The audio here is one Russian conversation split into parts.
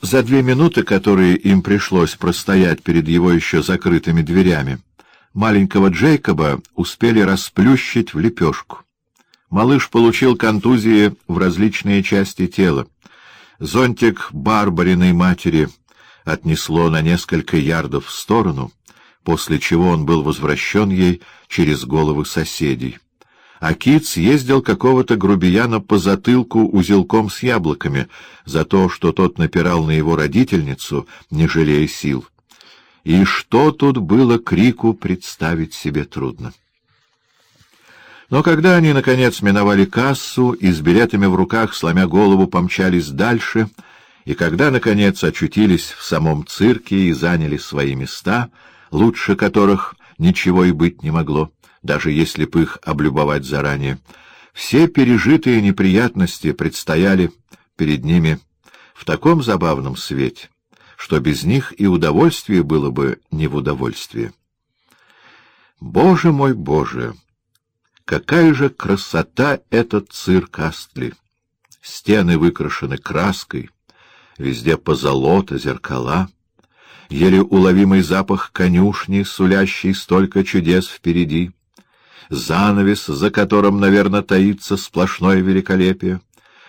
За две минуты, которые им пришлось простоять перед его еще закрытыми дверями, маленького Джейкоба успели расплющить в лепешку. Малыш получил контузии в различные части тела. Зонтик Барбариной матери отнесло на несколько ярдов в сторону, после чего он был возвращен ей через головы соседей а Кит съездил какого-то грубияна по затылку узелком с яблоками за то, что тот напирал на его родительницу, не жалея сил. И что тут было крику представить себе трудно. Но когда они, наконец, миновали кассу и с билетами в руках, сломя голову, помчались дальше, и когда, наконец, очутились в самом цирке и заняли свои места, лучше которых ничего и быть не могло, даже если б их облюбовать заранее. Все пережитые неприятности предстояли перед ними в таком забавном свете, что без них и удовольствие было бы не в удовольствии. Боже мой, Боже! Какая же красота этот цирк Астли! Стены выкрашены краской, везде позолота, зеркала, еле уловимый запах конюшни, сулящий столько чудес впереди — занавес, за которым, наверное, таится сплошное великолепие,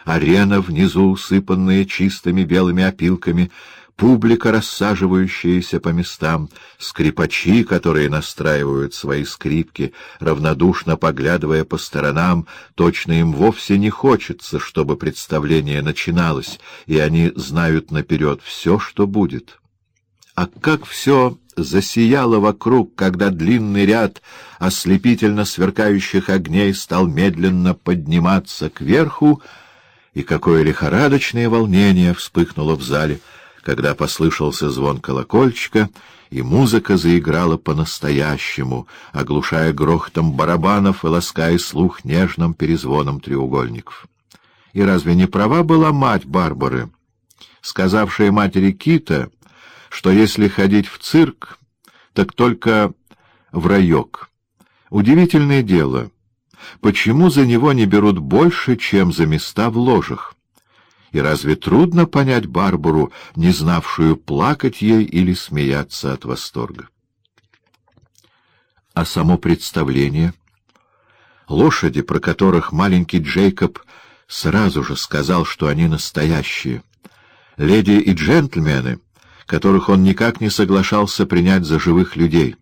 арена внизу, усыпанная чистыми белыми опилками, публика, рассаживающаяся по местам, скрипачи, которые настраивают свои скрипки, равнодушно поглядывая по сторонам, точно им вовсе не хочется, чтобы представление начиналось, и они знают наперед все, что будет. А как все засияло вокруг, когда длинный ряд ослепительно сверкающих огней стал медленно подниматься кверху, и какое лихорадочное волнение вспыхнуло в зале, когда послышался звон колокольчика, и музыка заиграла по-настоящему, оглушая грохотом барабанов и лаская слух нежным перезвоном треугольников. И разве не права была мать Барбары, сказавшая матери Кита, что если ходить в цирк, так только в райок. Удивительное дело, почему за него не берут больше, чем за места в ложах? И разве трудно понять Барбару, не знавшую плакать ей или смеяться от восторга? А само представление? Лошади, про которых маленький Джейкоб сразу же сказал, что они настоящие. Леди и джентльмены — которых он никак не соглашался принять за живых людей,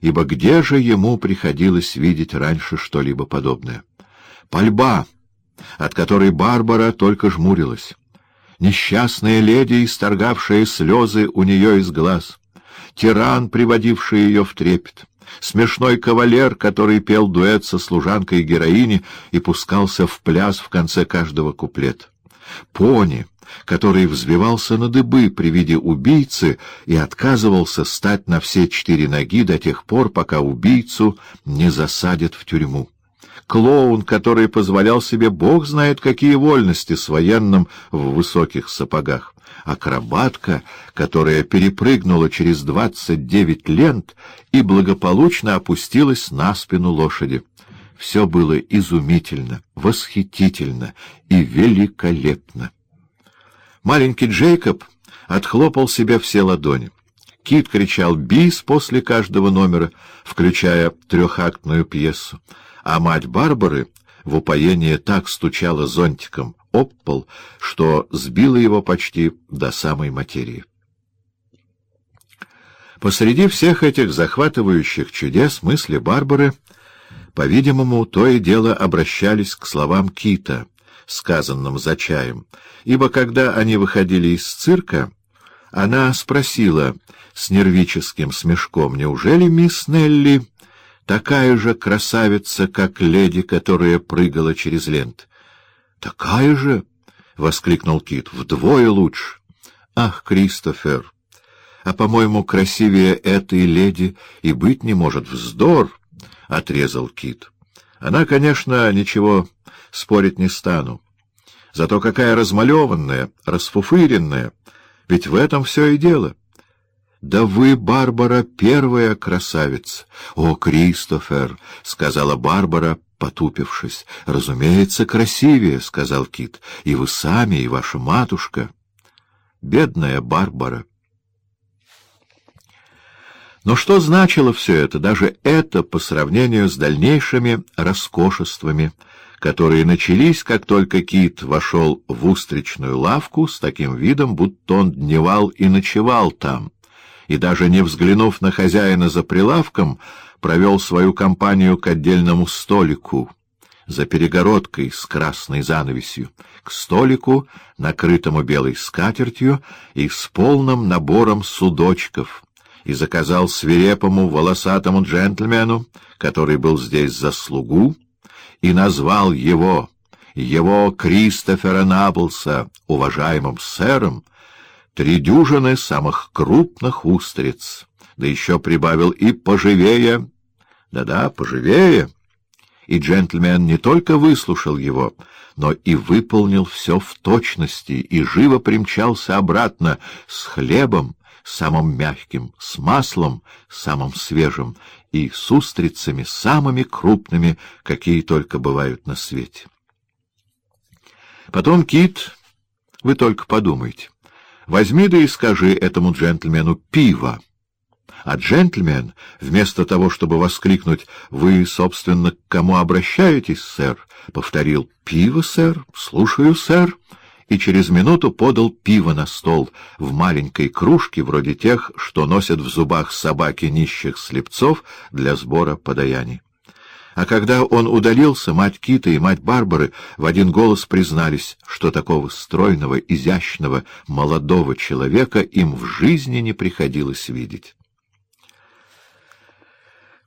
ибо где же ему приходилось видеть раньше что-либо подобное? Пальба, от которой Барбара только жмурилась, несчастная леди, исторгавшая слезы у нее из глаз, тиран, приводивший ее в трепет, смешной кавалер, который пел дуэт со служанкой героини и пускался в пляс в конце каждого куплета, пони — который взвивался на дыбы при виде убийцы и отказывался стать на все четыре ноги до тех пор, пока убийцу не засадят в тюрьму. Клоун, который позволял себе бог знает какие вольности с военным в высоких сапогах. Акробатка, которая перепрыгнула через двадцать девять лент и благополучно опустилась на спину лошади. Все было изумительно, восхитительно и великолепно. Маленький Джейкоб отхлопал себе все ладони. Кит кричал «Бис» после каждого номера, включая трехактную пьесу, а мать Барбары в упоении так стучала зонтиком об пол, что сбила его почти до самой материи. Посреди всех этих захватывающих чудес мысли Барбары, по-видимому, то и дело обращались к словам Кита — сказанным за чаем, ибо когда они выходили из цирка, она спросила с нервическим смешком, неужели мисс Нелли такая же красавица, как леди, которая прыгала через лент? — Такая же? — воскликнул Кит. — Вдвое лучше. — Ах, Кристофер! А, по-моему, красивее этой леди и быть не может. Вздор! — отрезал Кит. — Она, конечно, ничего спорить не стану. Зато какая размалеванная, расфуфыренная, ведь в этом все и дело. «Да вы, Барбара, первая красавица!» «О, Кристофер!» — сказала Барбара, потупившись. «Разумеется, красивее!» — сказал Кит. «И вы сами, и ваша матушка!» Бедная Барбара! Но что значило все это, даже это, по сравнению с дальнейшими роскошествами, которые начались, как только Кит вошел в устричную лавку с таким видом, будто он дневал и ночевал там, и даже не взглянув на хозяина за прилавком, провел свою компанию к отдельному столику за перегородкой с красной занавесью, к столику, накрытому белой скатертью и с полным набором судочков — и заказал свирепому волосатому джентльмену, который был здесь за слугу, и назвал его, его Кристофера Наблса, уважаемым сэром, три дюжины самых крупных устриц, да еще прибавил и поживее, да-да, поживее. И джентльмен не только выслушал его, но и выполнил все в точности, и живо примчался обратно с хлебом, самым мягким, с маслом самым свежим и с устрицами самыми крупными, какие только бывают на свете. Потом, Кит, вы только подумайте, возьми да и скажи этому джентльмену пиво. А джентльмен, вместо того, чтобы воскликнуть «Вы, собственно, к кому обращаетесь, сэр?» повторил «Пиво, сэр? Слушаю, сэр» и через минуту подал пиво на стол в маленькой кружке, вроде тех, что носят в зубах собаки нищих слепцов для сбора подаяний. А когда он удалился, мать Кита и мать Барбары в один голос признались, что такого стройного, изящного, молодого человека им в жизни не приходилось видеть.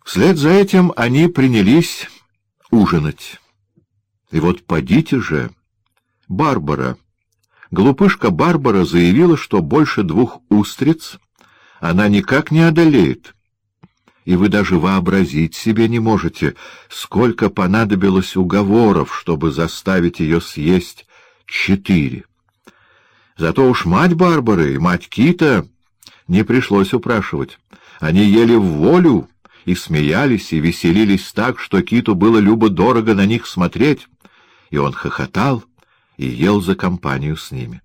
Вслед за этим они принялись ужинать. И вот подите же, Барбара, глупышка Барбара заявила, что больше двух устриц она никак не одолеет. И вы даже вообразить себе не можете, сколько понадобилось уговоров, чтобы заставить ее съесть четыре. Зато уж мать Барбары и мать Кита не пришлось упрашивать. Они ели в волю и смеялись, и веселились так, что Киту было любо-дорого на них смотреть, и он хохотал, и ел за компанию с ними.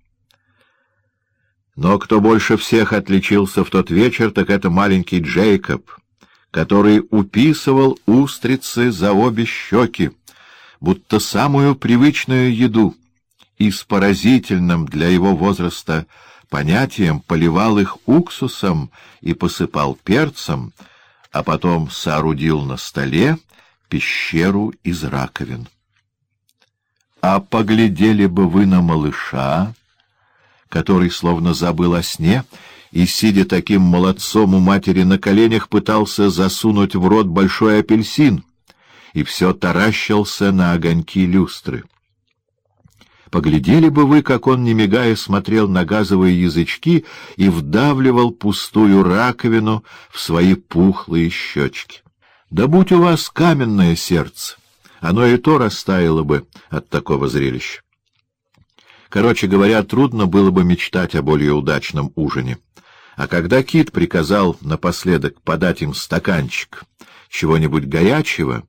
Но кто больше всех отличился в тот вечер, так это маленький Джейкоб, который уписывал устрицы за обе щеки, будто самую привычную еду, и с поразительным для его возраста понятием поливал их уксусом и посыпал перцем, а потом соорудил на столе пещеру из раковин. А поглядели бы вы на малыша, который словно забыл о сне и, сидя таким молодцом у матери на коленях, пытался засунуть в рот большой апельсин и все таращился на огоньки люстры. Поглядели бы вы, как он, не мигая, смотрел на газовые язычки и вдавливал пустую раковину в свои пухлые щечки. Да будь у вас каменное сердце! Оно и то растаяло бы от такого зрелища. Короче говоря, трудно было бы мечтать о более удачном ужине. А когда Кит приказал напоследок подать им стаканчик чего-нибудь горячего,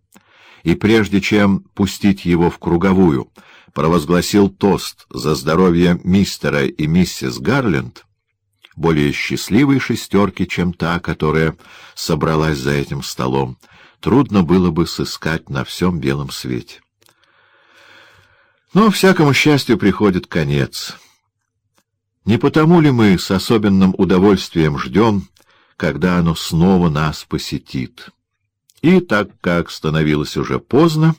и прежде чем пустить его в круговую, провозгласил тост за здоровье мистера и миссис Гарленд, более счастливой шестерки, чем та, которая собралась за этим столом, трудно было бы сыскать на всем белом свете. Но всякому счастью приходит конец. Не потому ли мы с особенным удовольствием ждем, когда оно снова нас посетит? И так как становилось уже поздно,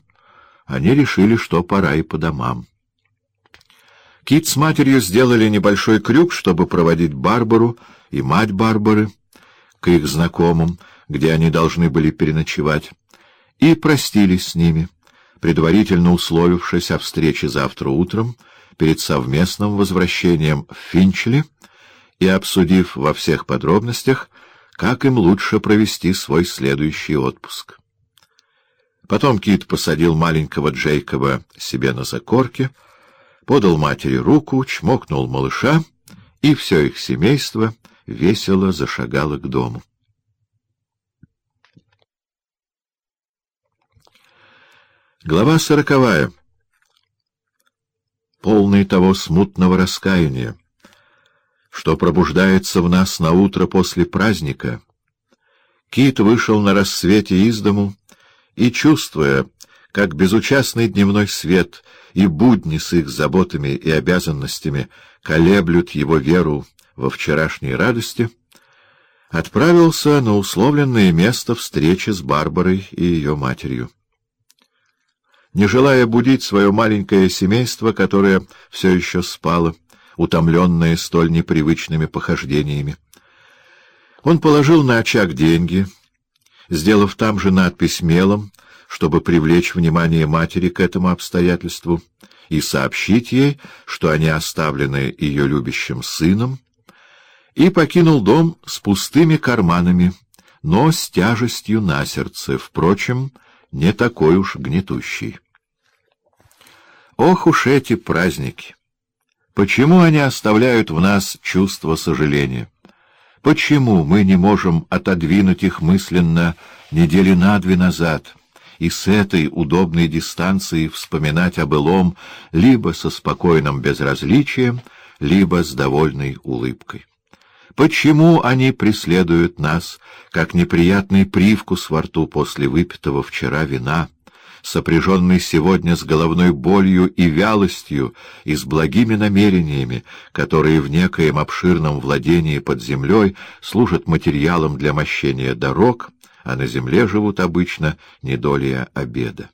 они решили, что пора и по домам. Кит с матерью сделали небольшой крюк, чтобы проводить Барбару и мать Барбары к их знакомым, где они должны были переночевать, и простились с ними, предварительно условившись о встрече завтра утром перед совместным возвращением в Финчли и обсудив во всех подробностях, как им лучше провести свой следующий отпуск. Потом Кит посадил маленького Джейкоба себе на закорке, подал матери руку, чмокнул малыша, и все их семейство весело зашагало к дому. Глава сороковая. Полный того смутного раскаяния, что пробуждается в нас на утро после праздника. Кит вышел на рассвете из дому и, чувствуя, как безучастный дневной свет и будни с их заботами и обязанностями колеблют его веру во вчерашней радости, отправился на условленное место встречи с Барбарой и ее матерью. Не желая будить свое маленькое семейство, которое все еще спало, утомленное столь непривычными похождениями, он положил на очаг деньги, сделав там же надпись мелом, чтобы привлечь внимание матери к этому обстоятельству и сообщить ей, что они оставлены ее любящим сыном, и покинул дом с пустыми карманами, но с тяжестью на сердце, впрочем, не такой уж гнетущий. Ох уж эти праздники! Почему они оставляют в нас чувство сожаления? Почему мы не можем отодвинуть их мысленно недели на две назад и с этой удобной дистанции вспоминать о былом либо со спокойным безразличием, либо с довольной улыбкой? Почему они преследуют нас, как неприятный привкус во рту после выпитого вчера вина, сопряженный сегодня с головной болью и вялостью и с благими намерениями, которые в некоем обширном владении под землей служат материалом для мощения дорог, а на земле живут обычно недолия обеда?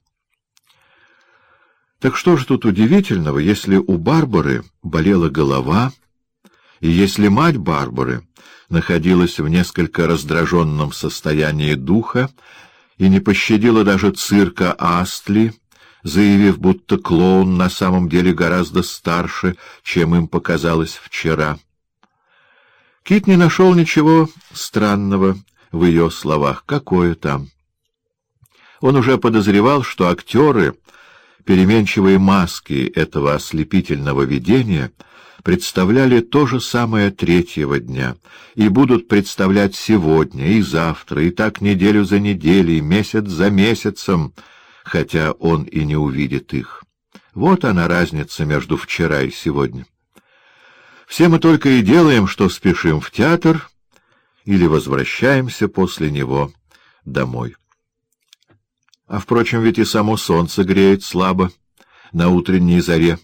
Так что же тут удивительного, если у Барбары болела голова, и если мать Барбары находилась в несколько раздраженном состоянии духа и не пощадила даже цирка Астли, заявив, будто клоун на самом деле гораздо старше, чем им показалось вчера. Кит не нашел ничего странного в ее словах. Какое там? Он уже подозревал, что актеры, переменчивые маски этого ослепительного видения — представляли то же самое третьего дня и будут представлять сегодня и завтра, и так неделю за неделей, месяц за месяцем, хотя он и не увидит их. Вот она разница между вчера и сегодня. Все мы только и делаем, что спешим в театр или возвращаемся после него домой. А, впрочем, ведь и само солнце греет слабо на утренней заре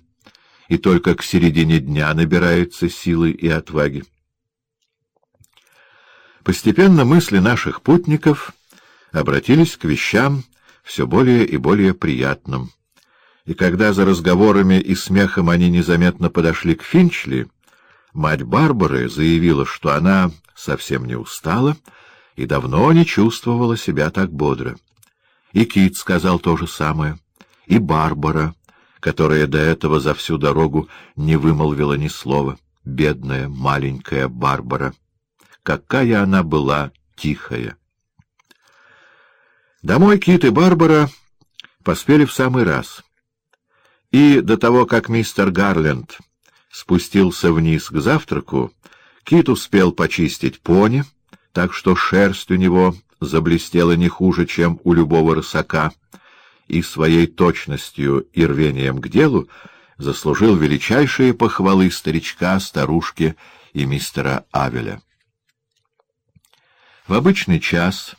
и только к середине дня набирается силы и отваги. Постепенно мысли наших путников обратились к вещам все более и более приятным. И когда за разговорами и смехом они незаметно подошли к Финчли, мать Барбары заявила, что она совсем не устала и давно не чувствовала себя так бодро. И Кит сказал то же самое, и Барбара — которая до этого за всю дорогу не вымолвила ни слова. Бедная маленькая Барбара! Какая она была тихая! Домой Кит и Барбара поспели в самый раз. И до того, как мистер Гарленд спустился вниз к завтраку, Кит успел почистить пони, так что шерсть у него заблестела не хуже, чем у любого рысака — и своей точностью и рвением к делу заслужил величайшие похвалы старичка, старушки и мистера Авеля. В обычный час,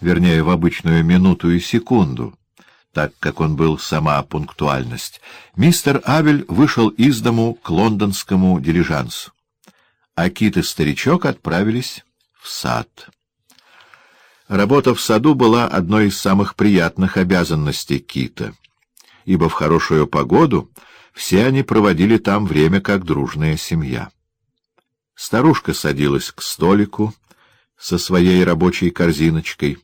вернее, в обычную минуту и секунду, так как он был сама пунктуальность, мистер Авель вышел из дому к лондонскому дилижансу, а Кит и старичок отправились в сад. Работа в саду была одной из самых приятных обязанностей Кита, ибо в хорошую погоду все они проводили там время как дружная семья. Старушка садилась к столику со своей рабочей корзиночкой,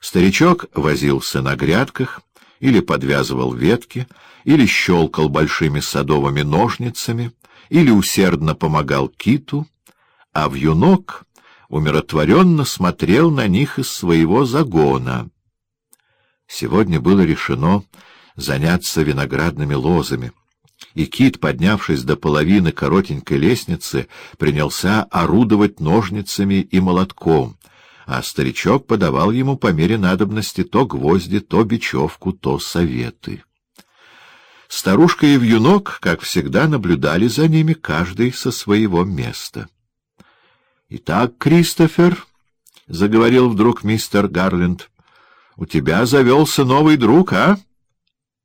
старичок возился на грядках или подвязывал ветки, или щелкал большими садовыми ножницами, или усердно помогал киту, а в юнок умиротворенно смотрел на них из своего загона. Сегодня было решено заняться виноградными лозами, и Кит, поднявшись до половины коротенькой лестницы, принялся орудовать ножницами и молотком, а старичок подавал ему по мере надобности то гвозди, то бечевку, то советы. Старушка и вьюнок, как всегда, наблюдали за ними, каждый со своего места. — Итак, Кристофер, — заговорил вдруг мистер Гарленд, — у тебя завелся новый друг, а? —